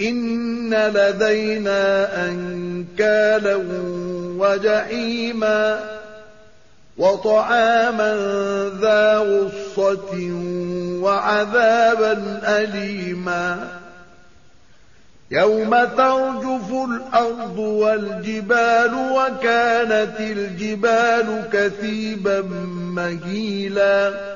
إن لدينا أنكالا وجحيما وطعاما ذا غصة وعذابا أليما يوم ترجف الأرض والجبال وكانت الجبال كثيبا مهيلا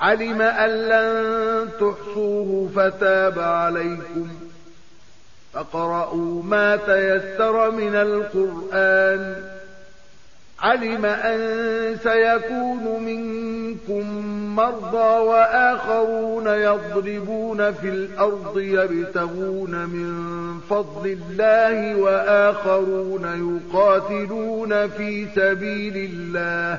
علم أن لن تحصوه فتاب عليكم. فقرأوا ما تيسر من القرآن. علم أن سيكون منكم مرضى وآخرون يضربون في الأرض يبتغون من فضل الله وآخرون يقاتلون في سبيل الله.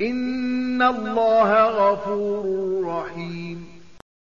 إن الله غفور رحيم